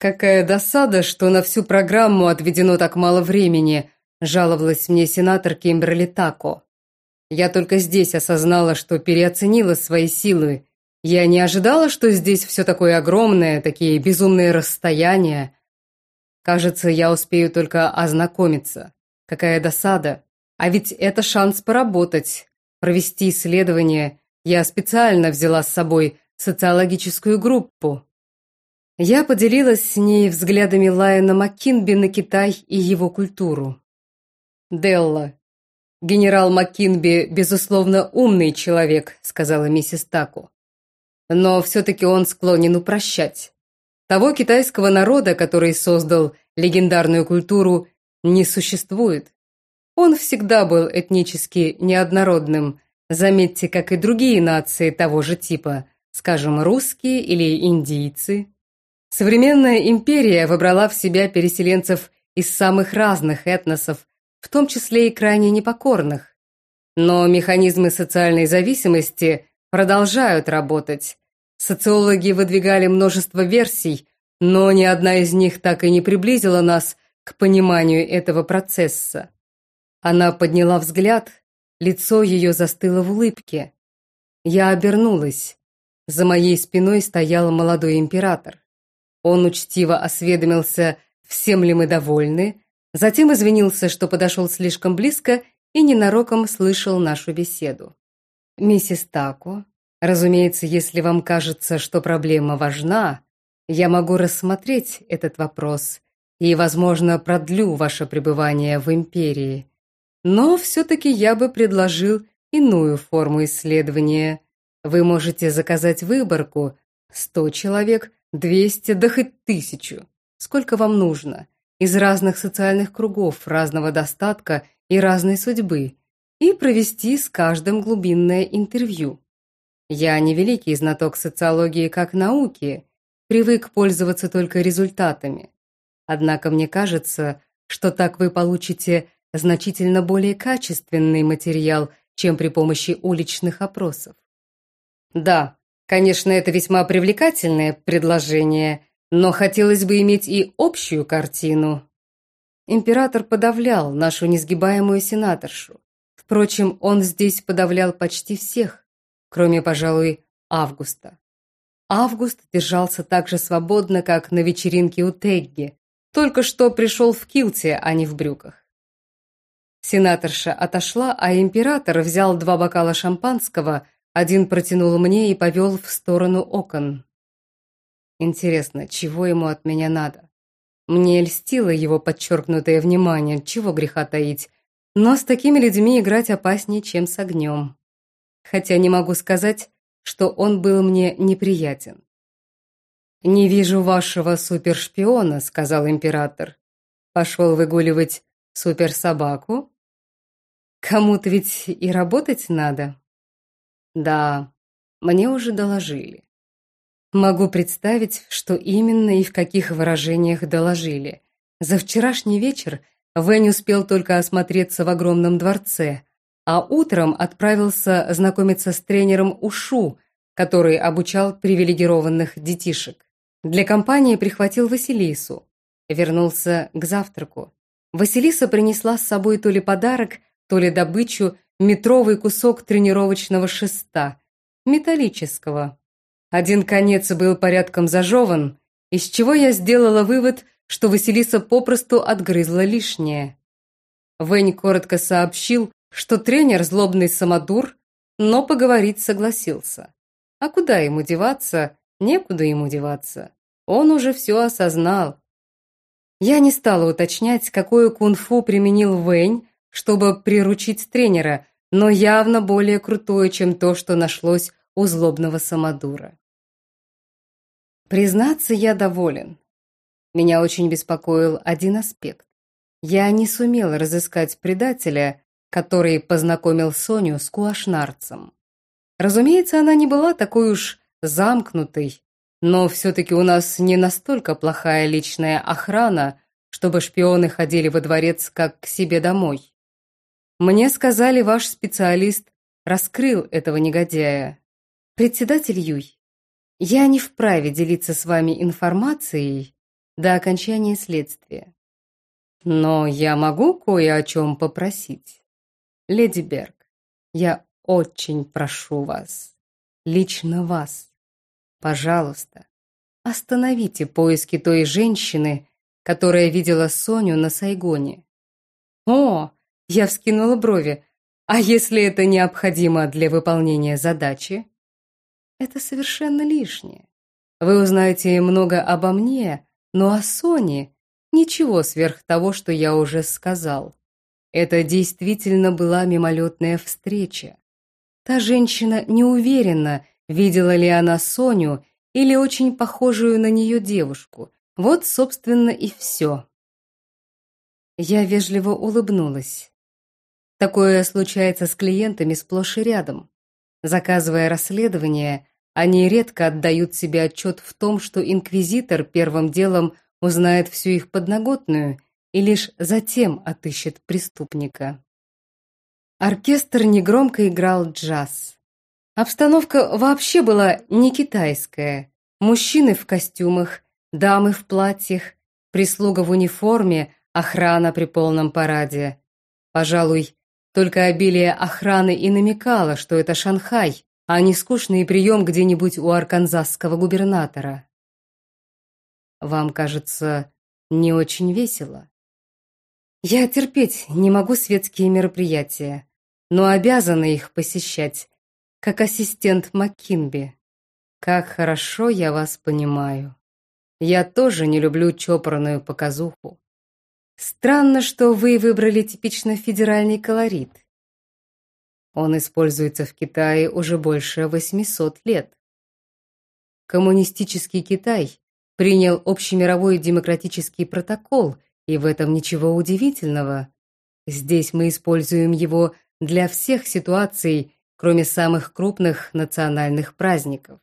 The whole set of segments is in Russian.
«Какая досада, что на всю программу отведено так мало времени», жаловалась мне сенатор Кимберли Тако. «Я только здесь осознала, что переоценила свои силы. Я не ожидала, что здесь все такое огромное, такие безумные расстояния. Кажется, я успею только ознакомиться. Какая досада. А ведь это шанс поработать, провести исследование. Я специально взяла с собой социологическую группу. Я поделилась с ней взглядами Лайена Маккинби на Китай и его культуру. «Делла, генерал Маккинби, безусловно, умный человек», сказала миссис Таку. «Но все-таки он склонен упрощать. Того китайского народа, который создал легендарную культуру, не существует. Он всегда был этнически неоднородным, заметьте, как и другие нации того же типа, скажем, русские или индийцы. Современная империя выбрала в себя переселенцев из самых разных этносов, в том числе и крайне непокорных. Но механизмы социальной зависимости продолжают работать. Социологи выдвигали множество версий, но ни одна из них так и не приблизила нас к пониманию этого процесса. Она подняла взгляд, лицо ее застыло в улыбке. Я обернулась. За моей спиной стоял молодой император. Он учтиво осведомился, всем ли мы довольны, затем извинился, что подошел слишком близко и ненароком слышал нашу беседу. «Миссис Тако, разумеется, если вам кажется, что проблема важна, я могу рассмотреть этот вопрос и, возможно, продлю ваше пребывание в империи. Но все-таки я бы предложил иную форму исследования. Вы можете заказать выборку – 100 человек Двести, да хоть тысячу. Сколько вам нужно? Из разных социальных кругов, разного достатка и разной судьбы. И провести с каждым глубинное интервью. Я не великий знаток социологии как науки, привык пользоваться только результатами. Однако мне кажется, что так вы получите значительно более качественный материал, чем при помощи уличных опросов. Да, Конечно, это весьма привлекательное предложение, но хотелось бы иметь и общую картину. Император подавлял нашу несгибаемую сенаторшу. Впрочем, он здесь подавлял почти всех, кроме, пожалуй, Августа. Август держался так же свободно, как на вечеринке у Тегги, только что пришел в килте, а не в брюках. Сенаторша отошла, а император взял два бокала шампанского – один протянул мне и повел в сторону окон. Интересно, чего ему от меня надо? Мне льстило его подчеркнутое внимание, чего греха таить, но с такими людьми играть опаснее, чем с огнем. Хотя не могу сказать, что он был мне неприятен. «Не вижу вашего супершпиона», — сказал император. «Пошел выгуливать суперсобаку? Кому-то ведь и работать надо». Да, мне уже доложили. Могу представить, что именно и в каких выражениях доложили. За вчерашний вечер Вэнь успел только осмотреться в огромном дворце, а утром отправился знакомиться с тренером Ушу, который обучал привилегированных детишек. Для компании прихватил Василису. Вернулся к завтраку. Василиса принесла с собой то ли подарок, то ли добычу, метровый кусок тренировочного шеста, металлического. Один конец был порядком зажеван, из чего я сделала вывод, что Василиса попросту отгрызла лишнее. Вэнь коротко сообщил, что тренер злобный самодур, но поговорить согласился. А куда ему деваться? Некуда ему деваться. Он уже все осознал. Я не стала уточнять, какое кунг-фу применил Вэнь, чтобы приручить тренера, но явно более крутое, чем то, что нашлось у злобного самодура. Признаться, я доволен. Меня очень беспокоил один аспект. Я не сумел разыскать предателя, который познакомил Соню с Куашнарцем. Разумеется, она не была такой уж замкнутой, но все-таки у нас не настолько плохая личная охрана, чтобы шпионы ходили во дворец как к себе домой. Мне сказали, ваш специалист раскрыл этого негодяя. Председатель Юй, я не вправе делиться с вами информацией, до окончания следствия. Но я могу кое о чем попросить. Леди Берг, я очень прошу вас, лично вас, пожалуйста, остановите поиски той женщины, которая видела Соню на Сайгоне. О, я вскинула брови. А если это необходимо для выполнения задачи? Это совершенно лишнее. Вы узнаете много обо мне, но о Соне ничего сверх того, что я уже сказал. Это действительно была мимолетная встреча. Та женщина не уверена, видела ли она Соню или очень похожую на нее девушку. Вот, собственно, и все. Я вежливо улыбнулась. Такое случается с клиентами сплошь и рядом. Заказывая расследование, они редко отдают себе отчет в том, что инквизитор первым делом узнает всю их подноготную и лишь затем отыщет преступника. Оркестр негромко играл джаз. Обстановка вообще была не китайская. Мужчины в костюмах, дамы в платьях, прислуга в униформе, охрана при полном параде. Пожалуй, только обилие охраны и намекало, что это Шанхай, а не скучный прием где-нибудь у арканзасского губернатора. Вам кажется, не очень весело? Я терпеть не могу светские мероприятия, но обязана их посещать, как ассистент Маккинби. Как хорошо я вас понимаю. Я тоже не люблю чопорную показуху. Странно, что вы выбрали типично федеральный колорит. Он используется в Китае уже больше 800 лет. Коммунистический Китай принял общемировой демократический протокол, и в этом ничего удивительного. Здесь мы используем его для всех ситуаций, кроме самых крупных национальных праздников.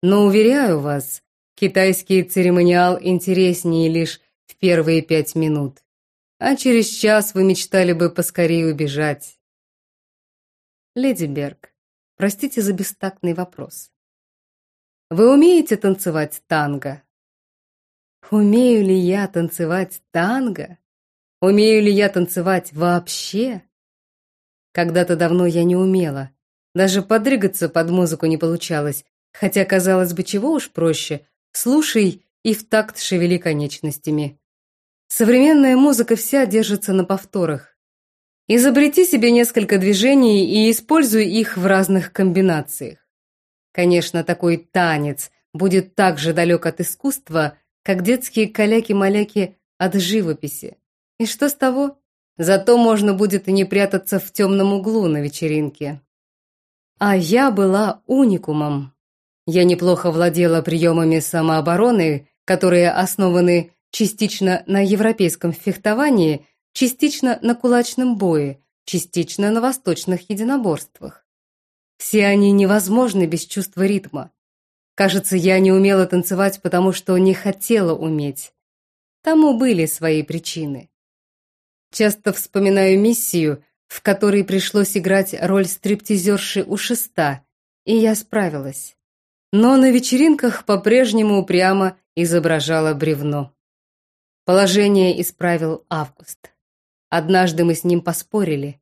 Но уверяю вас, китайский церемониал интереснее лишь в первые пять минут, а через час вы мечтали бы поскорее убежать. Леди Берг, простите за бестактный вопрос. Вы умеете танцевать танго? Умею ли я танцевать танго? Умею ли я танцевать вообще? Когда-то давно я не умела. Даже подрыгаться под музыку не получалось, хотя, казалось бы, чего уж проще. Слушай и в такт шевели конечностями. Современная музыка вся держится на повторах. Изобрети себе несколько движений и используй их в разных комбинациях. Конечно, такой танец будет так же далек от искусства, как детские каляки-маляки от живописи. И что с того? Зато можно будет и не прятаться в темном углу на вечеринке. А я была уникумом. Я неплохо владела приемами самообороны, которые основаны частично на европейском фехтовании, частично на кулачном бое, частично на восточных единоборствах. Все они невозможны без чувства ритма. Кажется, я не умела танцевать, потому что не хотела уметь. Тому были свои причины. Часто вспоминаю миссию, в которой пришлось играть роль стриптизерши у шеста, и я справилась. Но на вечеринках по-прежнему упрямо изображала бревно. Положение исправил Август. Однажды мы с ним поспорили.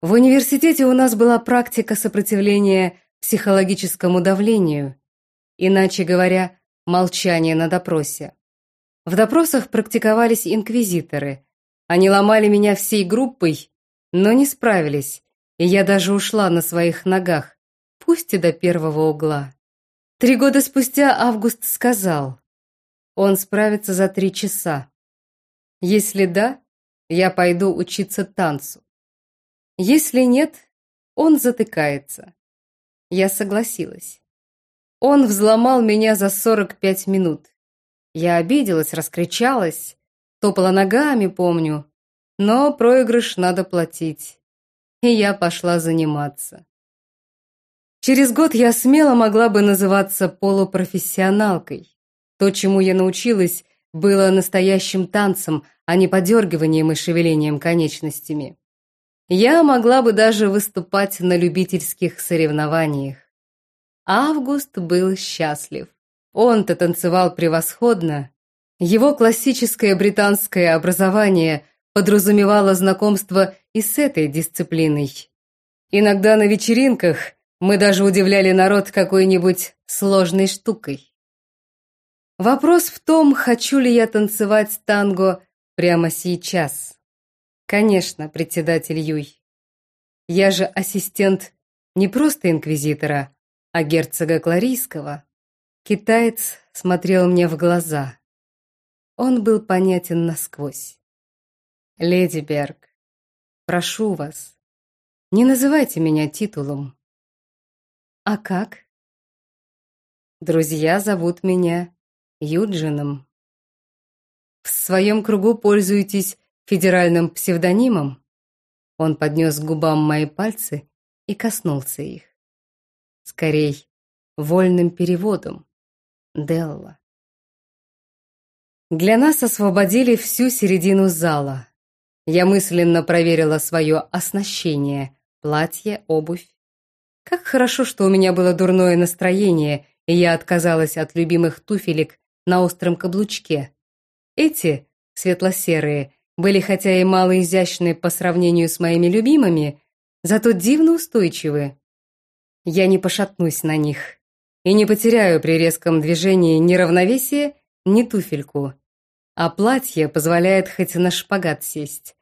В университете у нас была практика сопротивления психологическому давлению, иначе говоря, молчание на допросе. В допросах практиковались инквизиторы. Они ломали меня всей группой, но не справились, и я даже ушла на своих ногах, пусть и до первого угла. Три года спустя Август сказал, он справится за три часа. Если да, я пойду учиться танцу. Если нет, он затыкается. Я согласилась. Он взломал меня за 45 минут. Я обиделась, раскричалась, топала ногами, помню. Но проигрыш надо платить. И я пошла заниматься. Через год я смело могла бы называться полупрофессионалкой. То, чему я научилась, было настоящим танцем, а не подергиванием и шевелением конечностями. Я могла бы даже выступать на любительских соревнованиях. Август был счастлив. Он-то танцевал превосходно. Его классическое британское образование подразумевало знакомство и с этой дисциплиной. Иногда на вечеринках мы даже удивляли народ какой-нибудь сложной штукой. Вопрос в том, хочу ли я танцевать танго прямо сейчас. Конечно, председатель Юй. Я же ассистент не просто инквизитора, а герцога Кларийского. Китаец смотрел мне в глаза. Он был понятен насквозь. «Леди Берг, прошу вас, не называйте меня титулом». «А как?» «Друзья зовут меня Юджином. В своем кругу пользуетесь федеральным псевдонимом?» Он поднес к губам мои пальцы и коснулся их. Скорей, вольным переводом. Делла. Для нас освободили всю середину зала. Я мысленно проверила свое оснащение, платье, обувь. Как хорошо, что у меня было дурное настроение, и я отказалась от любимых туфелек на остром каблучке. Эти, светло-серые, были хотя и мало изящные по сравнению с моими любимыми, зато дивно устойчивы. Я не пошатнусь на них и не потеряю при резком движении ни равновесия, ни туфельку а платье позволяет хоть на шпагат сесть.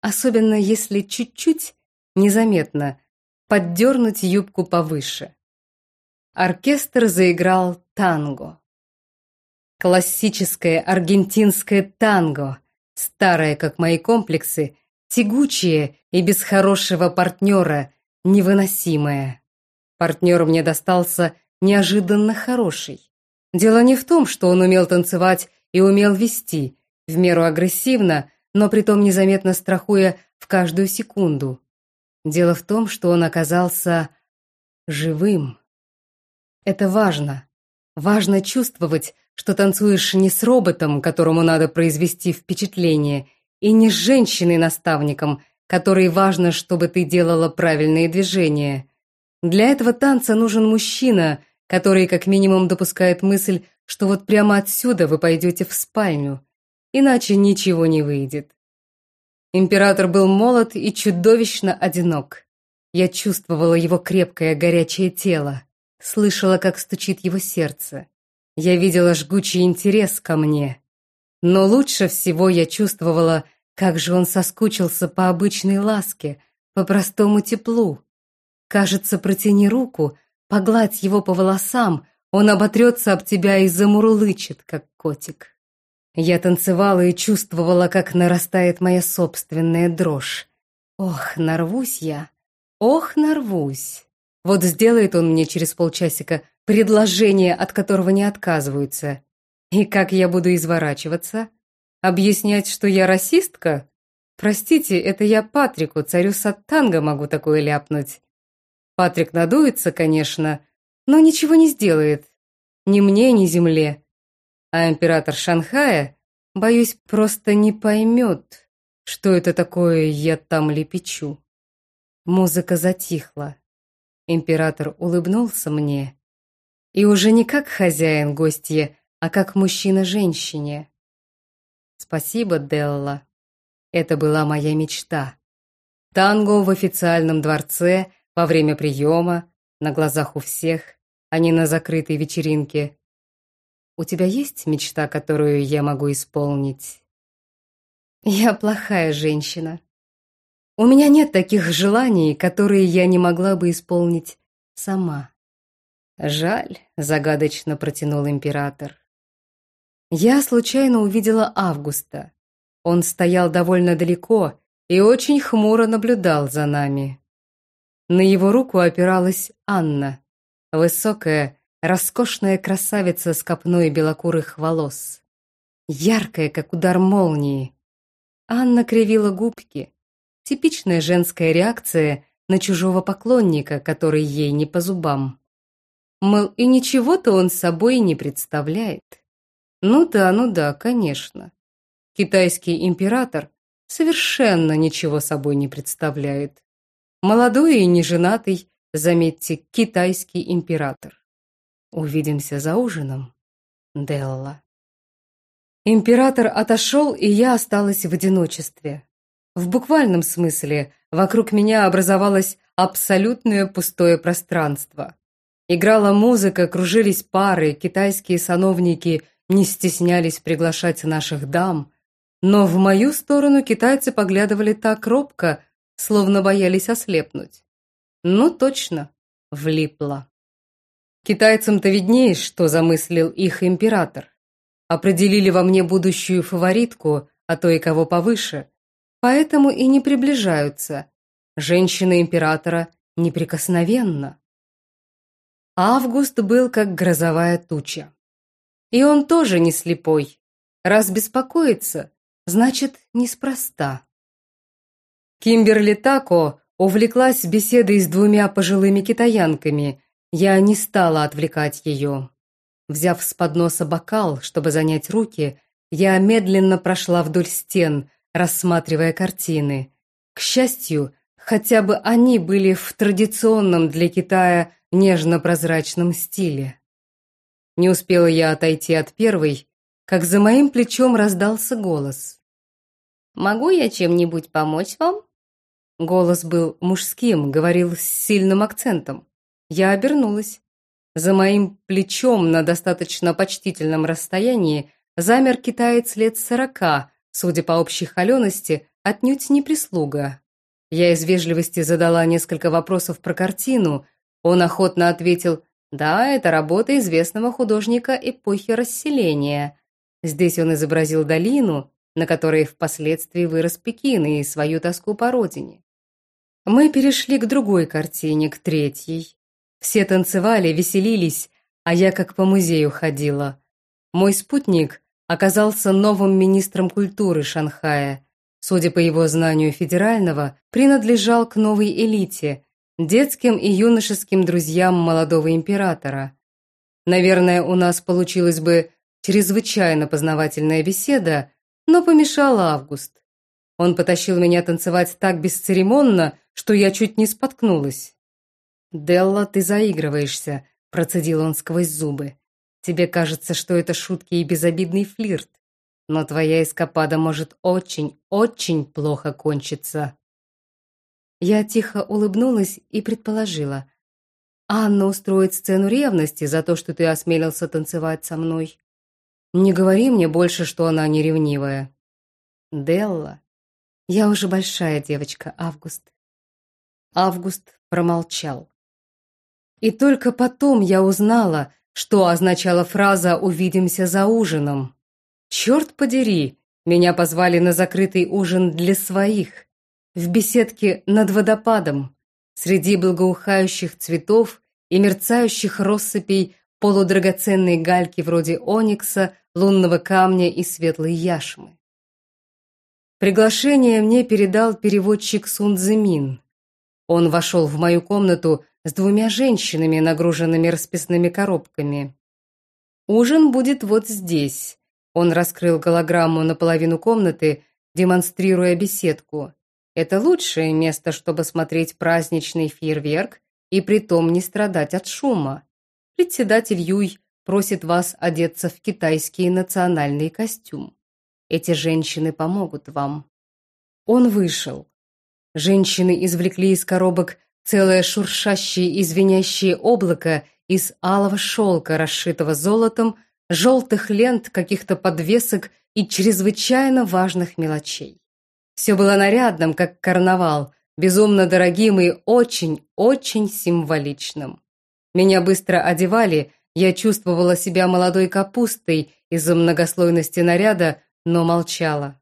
Особенно если чуть-чуть, незаметно, поддернуть юбку повыше. Оркестр заиграл танго. Классическое аргентинское танго, старое, как мои комплексы, тягучее и без хорошего партнера, невыносимое. Партнер мне достался неожиданно хороший. Дело не в том, что он умел танцевать и умел вести, в меру агрессивно, но притом незаметно страхуя в каждую секунду. Дело в том, что он оказался живым. Это важно. Важно чувствовать, что танцуешь не с роботом, которому надо произвести впечатление, и не с женщиной-наставником, которой важно, чтобы ты делала правильные движения. Для этого танца нужен мужчина, который как минимум допускает мысль, что вот прямо отсюда вы пойдете в спальню, иначе ничего не выйдет. Император был молод и чудовищно одинок. Я чувствовала его крепкое горячее тело, слышала, как стучит его сердце. Я видела жгучий интерес ко мне. Но лучше всего я чувствовала, как же он соскучился по обычной ласке, по простому теплу. Кажется, протяни руку, погладь его по волосам, он оботрется об тебя и замурлычет, как котик. Я танцевала и чувствовала, как нарастает моя собственная дрожь. Ох, нарвусь я. Ох, нарвусь. Вот сделает он мне через полчасика предложение, от которого не отказываются. И как я буду изворачиваться? Объяснять, что я расистка? Простите, это я Патрику, царю Саттанга, могу такое ляпнуть. Патрик надуется, конечно, но ничего не сделает. Ни мне, ни земле. А император Шанхая, боюсь, просто не поймет, что это такое я там лепечу. Музыка затихла. Император улыбнулся мне. И уже не как хозяин гостье, а как мужчина женщине. Спасибо, Делла. Это была моя мечта. Танго в официальном дворце во время приема, на глазах у всех а не на закрытой вечеринке. У тебя есть мечта, которую я могу исполнить? Я плохая женщина. У меня нет таких желаний, которые я не могла бы исполнить сама. Жаль, загадочно протянул император. Я случайно увидела Августа. Он стоял довольно далеко и очень хмуро наблюдал за нами. На его руку опиралась Анна, Высокая, роскошная красавица с копной белокурых волос. Яркая, как удар молнии. Анна кривила губки. Типичная женская реакция на чужого поклонника, который ей не по зубам. Мол, и ничего-то он собой не представляет. Ну да, ну да, конечно. Китайский император совершенно ничего собой не представляет. Молодой и неженатый, Заметьте, китайский император. Увидимся за ужином, Делла. Император отошел, и я осталась в одиночестве. В буквальном смысле вокруг меня образовалось абсолютное пустое пространство. Играла музыка, кружились пары, китайские сановники не стеснялись приглашать наших дам, но в мою сторону китайцы поглядывали так робко, словно боялись ослепнуть. Ну, точно, влипла. Китайцам-то виднее, что замыслил их император. Определили во мне будущую фаворитку, а то и кого повыше. Поэтому и не приближаются. Женщина императора неприкосновенна. Август был как грозовая туча. И он тоже не слепой. Раз беспокоится, значит, неспроста. Кимберли Тако увлеклась беседой с двумя пожилыми китаянками. Я не стала отвлекать ее. Взяв с подноса бокал, чтобы занять руки, я медленно прошла вдоль стен, рассматривая картины. К счастью, хотя бы они были в традиционном для Китая нежно-прозрачном стиле. Не успела я отойти от первой, как за моим плечом раздался голос. «Могу я чем-нибудь помочь вам?» Голос был мужским, говорил с сильным акцентом. Я обернулась. За моим плечом на достаточно почтительном расстоянии замер китаец лет сорока, судя по общей холености, отнюдь не прислуга. Я из вежливости задала несколько вопросов про картину. Он охотно ответил «Да, это работа известного художника эпохи расселения». Здесь он изобразил долину, на которой впоследствии вырос Пекин и свою тоску по родине. Мы перешли к другой картине, к третьей. Все танцевали, веселились, а я как по музею ходила. Мой спутник оказался новым министром культуры Шанхая. Судя по его знанию федерального, принадлежал к новой элите, детским и юношеским друзьям молодого императора. Наверное, у нас получилась бы чрезвычайно познавательная беседа, но помешал Август. Он потащил меня танцевать так бесцеремонно, что я чуть не споткнулась. «Делла, ты заигрываешься», – процедил он сквозь зубы. «Тебе кажется, что это шутки и безобидный флирт, но твоя эскапада может очень, очень плохо кончиться». Я тихо улыбнулась и предположила. «Анна устроит сцену ревности за то, что ты осмелился танцевать со мной. Не говори мне больше, что она не ревнивая». «Делла, я уже большая девочка, Август». Август промолчал. И только потом я узнала, что означала фраза «увидимся за ужином». Черт подери, меня позвали на закрытый ужин для своих, в беседке над водопадом, среди благоухающих цветов и мерцающих россыпей полудрагоценной гальки вроде оникса, лунного камня и светлой яшмы. Приглашение мне передал переводчик Сун. Он вошел в мою комнату с двумя женщинами, нагруженными расписными коробками. «Ужин будет вот здесь», — он раскрыл голограмму на половину комнаты, демонстрируя беседку. «Это лучшее место, чтобы смотреть праздничный фейерверк и притом не страдать от шума. Председатель Юй просит вас одеться в китайский национальный костюм. Эти женщины помогут вам». Он вышел. Женщины извлекли из коробок целое шуршащее и звенящее облако из алого шелка, расшитого золотом, желтых лент, каких-то подвесок и чрезвычайно важных мелочей. Все было нарядным, как карнавал, безумно дорогим и очень-очень символичным. Меня быстро одевали, я чувствовала себя молодой капустой из-за многослойности наряда, но молчала.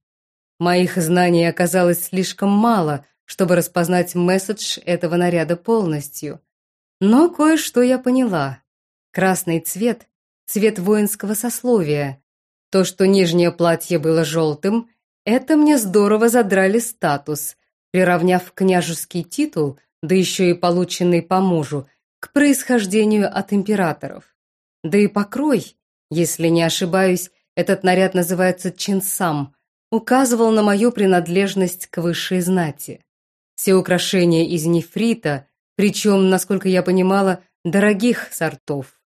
Моих знаний оказалось слишком мало, чтобы распознать месседж этого наряда полностью. Но кое-что я поняла. Красный цвет – цвет воинского сословия. То, что нижнее платье было желтым, это мне здорово задрали статус, приравняв княжеский титул, да еще и полученный по мужу, к происхождению от императоров. Да и покрой, если не ошибаюсь, этот наряд называется чинсам, указывал на мою принадлежность к высшей знати. Все украшения из нефрита, причем, насколько я понимала, дорогих сортов.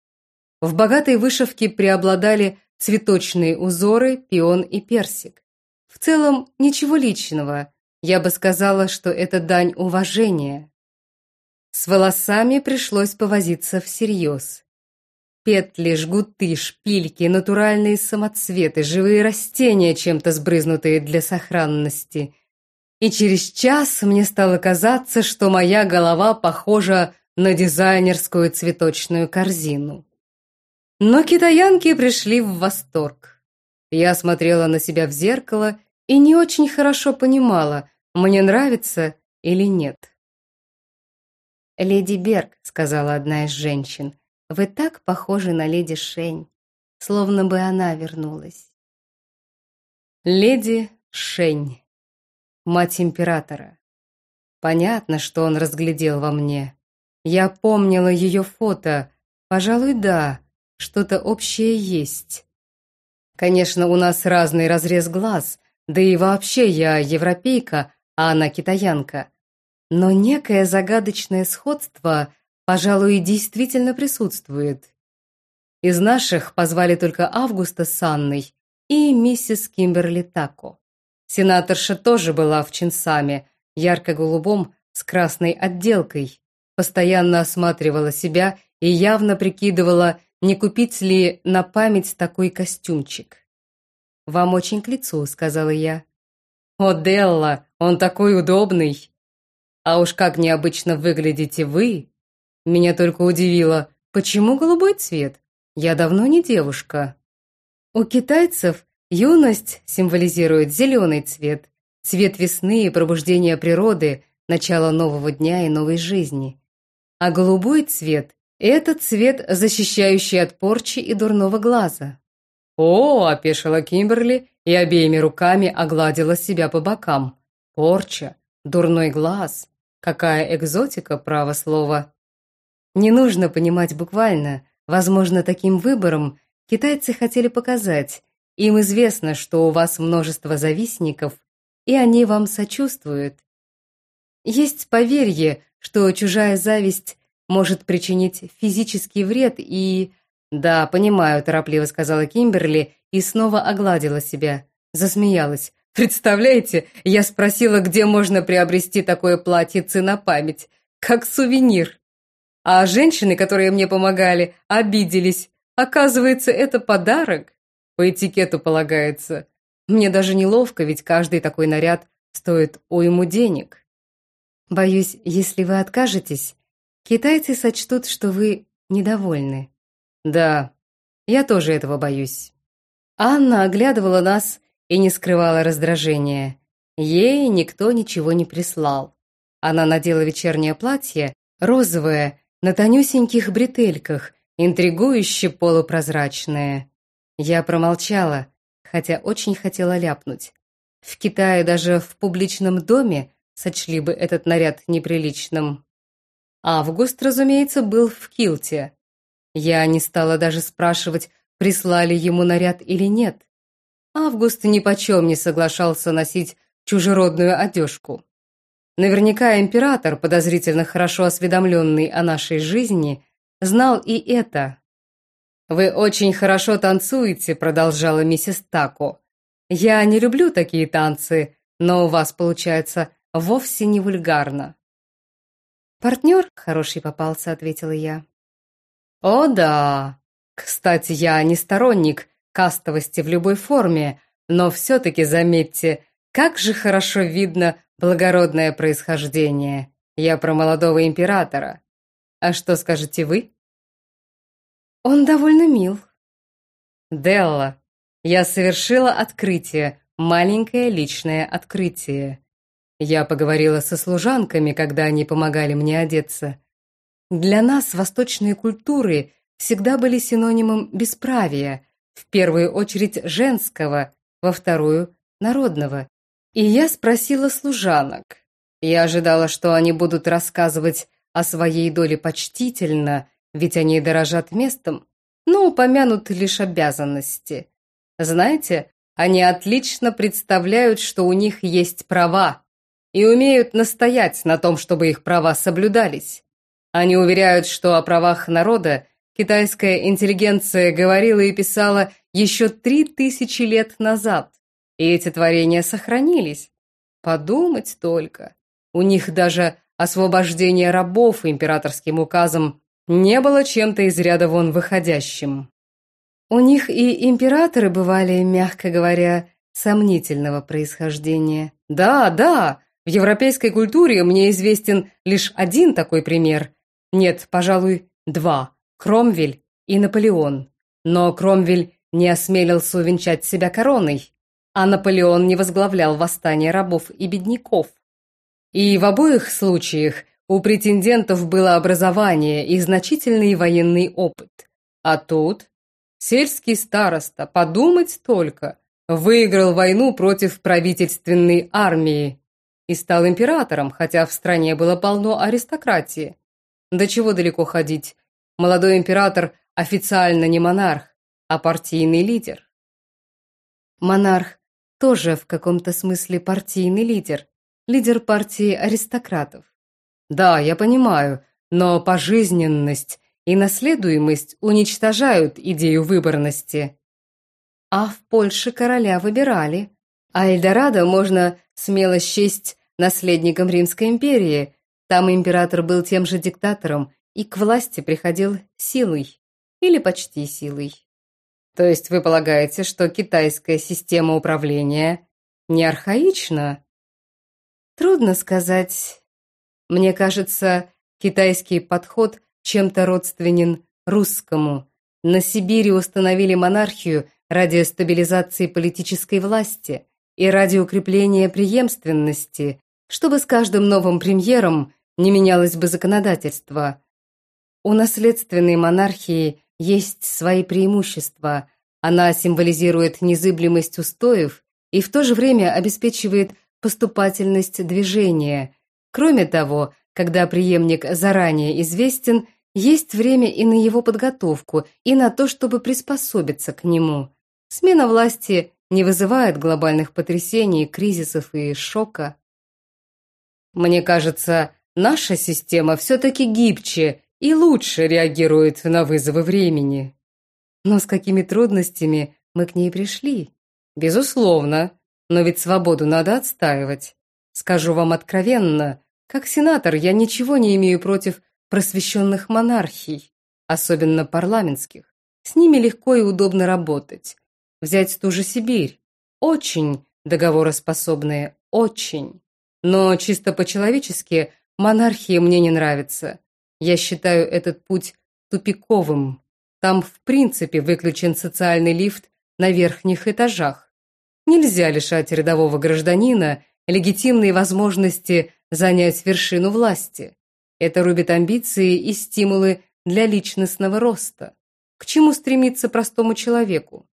В богатой вышивке преобладали цветочные узоры, пион и персик. В целом, ничего личного. Я бы сказала, что это дань уважения. С волосами пришлось повозиться всерьез. Петли, жгуты, шпильки, натуральные самоцветы, живые растения, чем-то сбрызнутые для сохранности. И через час мне стало казаться, что моя голова похожа на дизайнерскую цветочную корзину. Но китаянки пришли в восторг. Я смотрела на себя в зеркало и не очень хорошо понимала, мне нравится или нет. «Леди Берг», — сказала одна из женщин, — «вы так похожи на леди Шень, словно бы она вернулась». Леди Шень, мать императора. Понятно, что он разглядел во мне. Я помнила ее фото. Пожалуй, да, что-то общее есть. Конечно, у нас разный разрез глаз, да и вообще я европейка, а она китаянка. Но некое загадочное сходство, пожалуй, действительно присутствует. Из наших позвали только Августа с Анной и миссис Кимберли Тако. Сенаторша тоже была в чинсаме, ярко-голубом, с красной отделкой. Постоянно осматривала себя и явно прикидывала, не купить ли на память такой костюмчик. «Вам очень к лицу», — сказала я. «О, Делла, он такой удобный!» А уж как необычно выглядите вы. Меня только удивило, почему голубой цвет? Я давно не девушка. У китайцев юность символизирует зеленый цвет, цвет весны и пробуждения природы, начало нового дня и новой жизни. А голубой цвет – это цвет, защищающий от порчи и дурного глаза. «О!» – опешила Кимберли и обеими руками огладила себя по бокам. «Порча! Дурной глаз! Какая экзотика, право слово. Не нужно понимать буквально. Возможно, таким выбором китайцы хотели показать. Им известно, что у вас множество завистников, и они вам сочувствуют. Есть поверье, что чужая зависть может причинить физический вред и... «Да, понимаю», – торопливо сказала Кимберли и снова огладила себя. Засмеялась. Представляете, я спросила, где можно приобрести такое платьице на память, как сувенир. А женщины, которые мне помогали, обиделись. Оказывается, это подарок. По этикету полагается. Мне даже неловко, ведь каждый такой наряд стоит уйму денег. Боюсь, если вы откажетесь, китайцы сочтут, что вы недовольны. Да, я тоже этого боюсь. Анна оглядывала нас и не скрывала раздражения. Ей никто ничего не прислал. Она надела вечернее платье, розовое, на тонюсеньких бретельках, интригующе полупрозрачное. Я промолчала, хотя очень хотела ляпнуть. В Китае даже в публичном доме сочли бы этот наряд неприличным. Август, разумеется, был в килте. Я не стала даже спрашивать, прислали ему наряд или нет. Август ни почем не соглашался носить чужеродную одежку. Наверняка император, подозрительно хорошо осведомленный о нашей жизни, знал и это. «Вы очень хорошо танцуете», — продолжала миссис Тако. «Я не люблю такие танцы, но у вас получается вовсе не вульгарно». «Партнер хороший попался», — ответила я. «О да! Кстати, я не сторонник кастовости в любой форме, но все-таки заметьте, как же хорошо видно благородное происхождение. Я про молодого императора. А что скажете вы? Он довольно мил. Делла, я совершила открытие, маленькое личное открытие. Я поговорила со служанками, когда они помогали мне одеться. Для нас восточные культуры всегда были синонимом бесправия, в первую очередь женского, во вторую – народного. И я спросила служанок. Я ожидала, что они будут рассказывать о своей доле почтительно, ведь они дорожат местом, но упомянут лишь обязанности. Знаете, они отлично представляют, что у них есть права, и умеют настоять на том, чтобы их права соблюдались. Они уверяют, что о правах народа китайская интеллигенция говорила и писала еще три тысячи лет назад, и эти творения сохранились. Подумать только. У них даже освобождение рабов императорским указом не было чем-то из ряда вон выходящим. У них и императоры бывали, мягко говоря, сомнительного происхождения. Да, да, в европейской культуре мне известен лишь один такой пример. Нет, пожалуй, два. Кромвель и Наполеон. Но Кромвель не осмелился увенчать себя короной, а Наполеон не возглавлял восстание рабов и бедняков. И в обоих случаях у претендентов было образование и значительный военный опыт. А тут сельский староста, подумать только, выиграл войну против правительственной армии и стал императором, хотя в стране было полно аристократии. До чего далеко ходить? Молодой император официально не монарх, а партийный лидер. Монарх тоже в каком-то смысле партийный лидер, лидер партии аристократов. Да, я понимаю, но пожизненность и наследуемость уничтожают идею выборности. А в Польше короля выбирали. А Эльдорадо можно смело счесть наследником Римской империи. Там император был тем же диктатором и к власти приходил силой. Или почти силой. То есть вы полагаете, что китайская система управления не архаична? Трудно сказать. Мне кажется, китайский подход чем-то родственен русскому. На Сибири установили монархию ради стабилизации политической власти и ради укрепления преемственности, чтобы с каждым новым премьером не менялось бы законодательство. У наследственной монархии есть свои преимущества. Она символизирует незыблемость устоев и в то же время обеспечивает поступательность движения. Кроме того, когда преемник заранее известен, есть время и на его подготовку, и на то, чтобы приспособиться к нему. Смена власти не вызывает глобальных потрясений, кризисов и шока. Мне кажется, наша система все-таки гибче и лучше реагирует на вызовы времени. Но с какими трудностями мы к ней пришли? Безусловно, но ведь свободу надо отстаивать. Скажу вам откровенно, как сенатор я ничего не имею против просвещенных монархий, особенно парламентских. С ними легко и удобно работать. Взять ту же Сибирь. Очень договороспособные, очень. Но чисто по-человечески монархии мне не нравится. Я считаю этот путь тупиковым. Там в принципе выключен социальный лифт на верхних этажах. Нельзя лишать рядового гражданина легитимной возможности занять вершину власти. Это рубит амбиции и стимулы для личностного роста. К чему стремиться простому человеку?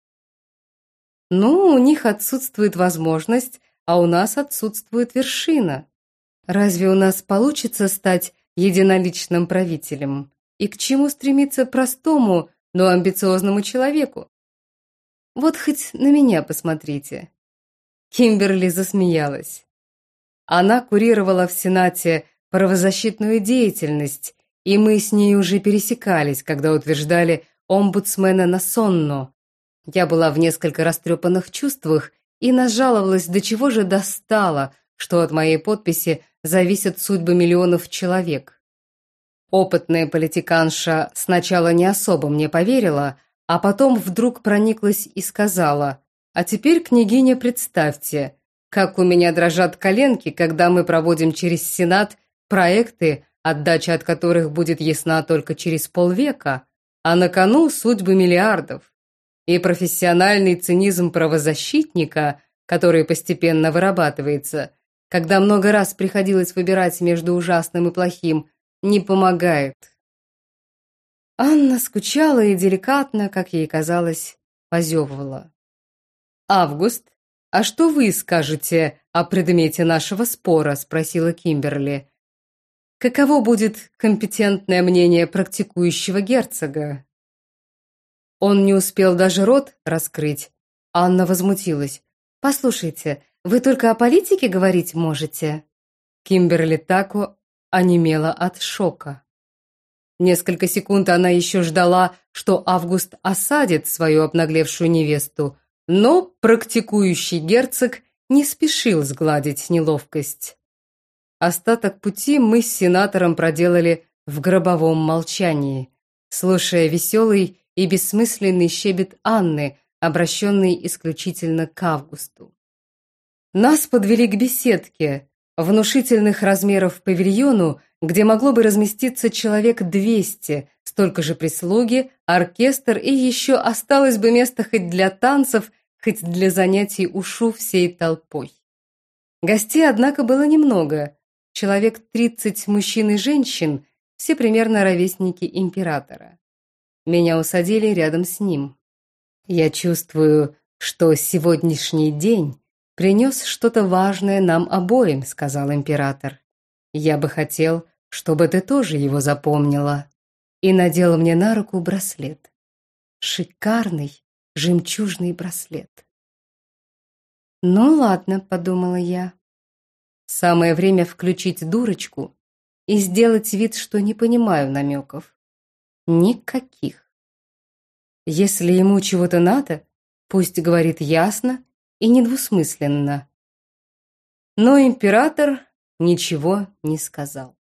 Ну, у них отсутствует возможность, а у нас отсутствует вершина. Разве у нас получится стать единоличным правителем. И к чему стремиться простому, но амбициозному человеку? Вот хоть на меня посмотрите. Кимберли засмеялась. Она курировала в Сенате правозащитную деятельность, и мы с ней уже пересекались, когда утверждали омбудсмена на Сонно. Я была в несколько растрепанных чувствах и нажаловалась, до чего же достала, что от моей подписи зависят судьбы миллионов человек. Опытная политиканша сначала не особо мне поверила, а потом вдруг прониклась и сказала, «А теперь, княгиня, представьте, как у меня дрожат коленки, когда мы проводим через Сенат проекты, отдача от которых будет ясна только через полвека, а на кону судьбы миллиардов. И профессиональный цинизм правозащитника, который постепенно вырабатывается, когда много раз приходилось выбирать между ужасным и плохим, не помогает. Анна скучала и деликатно, как ей казалось, позевывала. «Август, а что вы скажете о предмете нашего спора?» – спросила Кимберли. «Каково будет компетентное мнение практикующего герцога?» Он не успел даже рот раскрыть. Анна возмутилась. «Послушайте, вы только о политике говорить можете?» Кимберли Тако онемела от шока. Несколько секунд она еще ждала, что Август осадит свою обнаглевшую невесту, но практикующий герцог не спешил сгладить неловкость. Остаток пути мы с сенатором проделали в гробовом молчании, слушая веселый и бессмысленный щебет Анны, обращенный исключительно к Августу. Нас подвели к беседке, внушительных размеров павильону, где могло бы разместиться человек 200, столько же прислуги, оркестр и еще осталось бы место хоть для танцев, хоть для занятий ушу всей толпой. Гостей, однако, было немного. Человек 30 мужчин и женщин, все примерно ровесники императора. Меня усадили рядом с ним. Я чувствую, что сегодняшний день принес что-то важное нам обоим», — сказал император. «Я бы хотел, чтобы ты тоже его запомнила». И надел мне на руку браслет. Шикарный жемчужный браслет. «Ну ладно», — подумала я. «Самое время включить дурочку и сделать вид, что не понимаю намеков. Никаких. Если ему чего-то надо, пусть говорит ясно и недвусмысленно. Но император ничего не сказал.